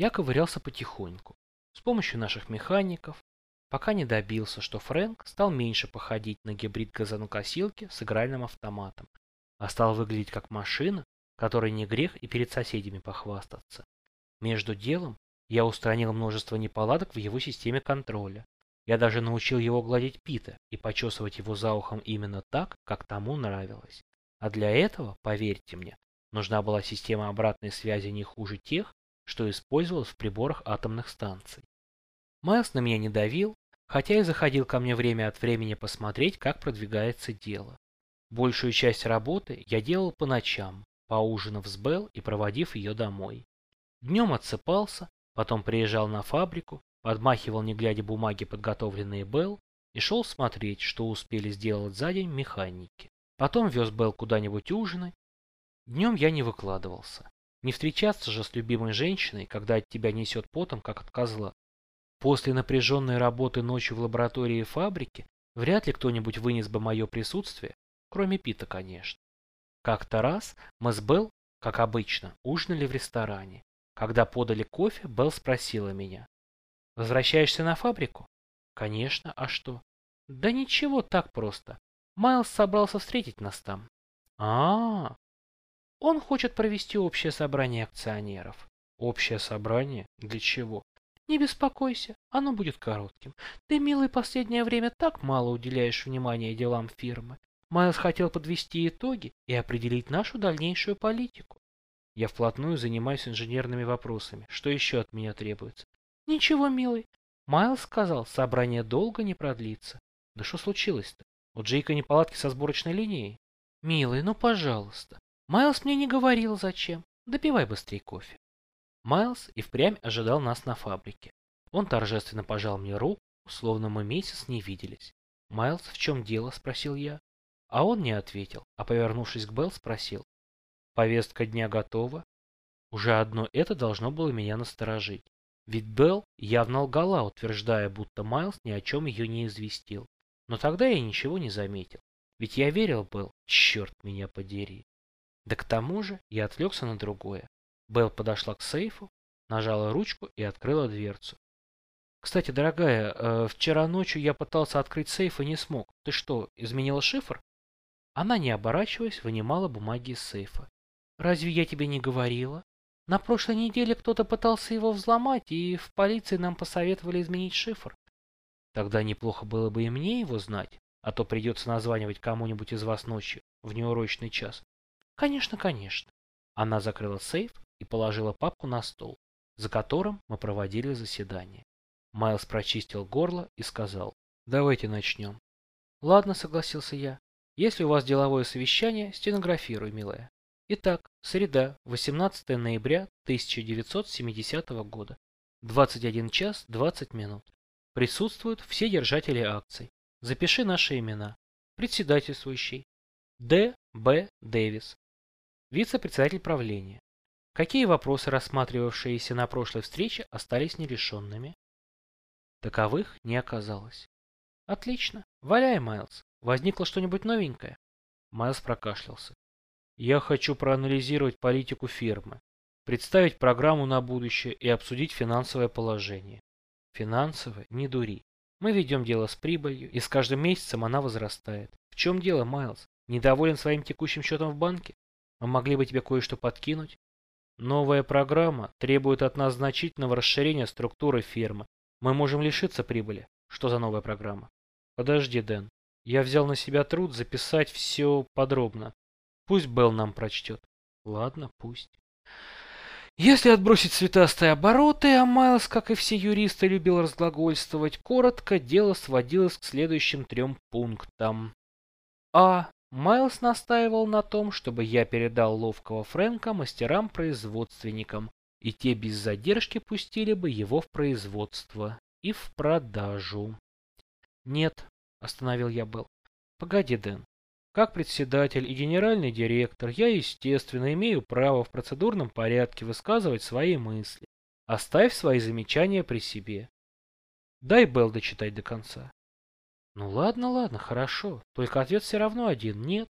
Я ковырялся потихоньку, с помощью наших механиков, пока не добился, что Фрэнк стал меньше походить на гибрид газонокосилки с игральным автоматом, а стал выглядеть как машина, которой не грех и перед соседями похвастаться. Между делом я устранил множество неполадок в его системе контроля. Я даже научил его гладить Пита и почесывать его за ухом именно так, как тому нравилось. А для этого, поверьте мне, нужна была система обратной связи не хуже тех, что использовалась в приборах атомных станций. Майлз на меня не давил, хотя и заходил ко мне время от времени посмотреть, как продвигается дело. Большую часть работы я делал по ночам, поужинав с Белл и проводив ее домой. Днем отсыпался, потом приезжал на фабрику, подмахивал не глядя бумаги, подготовленные Белл, и шел смотреть, что успели сделать за день механики. Потом вез Белл куда-нибудь ужинать. Днем я не выкладывался. Не встречаться же с любимой женщиной, когда от тебя несет потом, как от козла. После напряженной работы ночью в лаборатории и фабрике вряд ли кто-нибудь вынес бы мое присутствие, кроме Пита, конечно. Как-то раз мы с Белл, как обычно, ужинали в ресторане. Когда подали кофе, Белл спросила меня. «Возвращаешься на фабрику?» «Конечно, а что?» «Да ничего, так просто. Майлз собрался встретить нас там». А, -а, а Он хочет провести общее собрание акционеров». «Общее собрание? Для чего?» Не беспокойся, оно будет коротким. Ты, милый, последнее время так мало уделяешь внимания делам фирмы. Майлз хотел подвести итоги и определить нашу дальнейшую политику. Я вплотную занимаюсь инженерными вопросами. Что еще от меня требуется? Ничего, милый. Майлз сказал, собрание долго не продлится. Да что случилось-то? У Джейка неполадки со сборочной линией? Милый, ну пожалуйста. Майлз мне не говорил зачем. Допивай быстрее кофе. Майлз и впрямь ожидал нас на фабрике. Он торжественно пожал мне руку, словно мы месяц не виделись. «Майлз, в чем дело?» – спросил я. А он не ответил, а повернувшись к Белл, спросил. «Повестка дня готова?» Уже одно это должно было меня насторожить. Ведь Белл явно лгала, утверждая, будто Майлз ни о чем ее не известил. Но тогда я ничего не заметил. Ведь я верил Белл, черт меня подери. Да к тому же я отвлекся на другое. Белл подошла к сейфу, нажала ручку и открыла дверцу. «Кстати, дорогая, э, вчера ночью я пытался открыть сейф и не смог. Ты что, изменила шифр?» Она, не оборачиваясь, вынимала бумаги из сейфа. «Разве я тебе не говорила? На прошлой неделе кто-то пытался его взломать, и в полиции нам посоветовали изменить шифр. Тогда неплохо было бы и мне его знать, а то придется названивать кому-нибудь из вас ночью в неурочный час. Конечно, конечно. Она закрыла сейф и положила папку на стол, за которым мы проводили заседание. Майлз прочистил горло и сказал, давайте начнем. Ладно, согласился я. Если у вас деловое совещание, стенографируй, милая. Итак, среда, 18 ноября 1970 года, 21 час 20 минут. Присутствуют все держатели акций. Запиши наши имена. Председательствующий. Д. Б. Дэвис. Вице-председатель правления. Какие вопросы, рассматривавшиеся на прошлой встрече, остались нерешенными? Таковых не оказалось. Отлично. Валяй, Майлз. Возникло что-нибудь новенькое? Майлз прокашлялся. Я хочу проанализировать политику фирмы, представить программу на будущее и обсудить финансовое положение. Финансовое? Не дури. Мы ведем дело с прибылью, и с каждым месяцем она возрастает. В чем дело, Майлз? Недоволен своим текущим счетом в банке? Мы могли бы тебе кое-что подкинуть? Новая программа требует от нас значительного расширения структуры фирмы. Мы можем лишиться прибыли. Что за новая программа? Подожди, Дэн. Я взял на себя труд записать все подробно. Пусть Белл нам прочтет. Ладно, пусть. Если отбросить цветастые обороты, а Майлз, как и все юристы, любил разглагольствовать коротко, дело сводилось к следующим трем пунктам. А. Майлз настаивал на том, чтобы я передал ловкого Фрэнка мастерам-производственникам, и те без задержки пустили бы его в производство и в продажу. «Нет», — остановил я Белл. «Погоди, Дэн. Как председатель и генеральный директор, я, естественно, имею право в процедурном порядке высказывать свои мысли. Оставь свои замечания при себе. Дай Белл дочитать до конца. Ну ладно, ладно, хорошо. Только ответ все равно один – нет.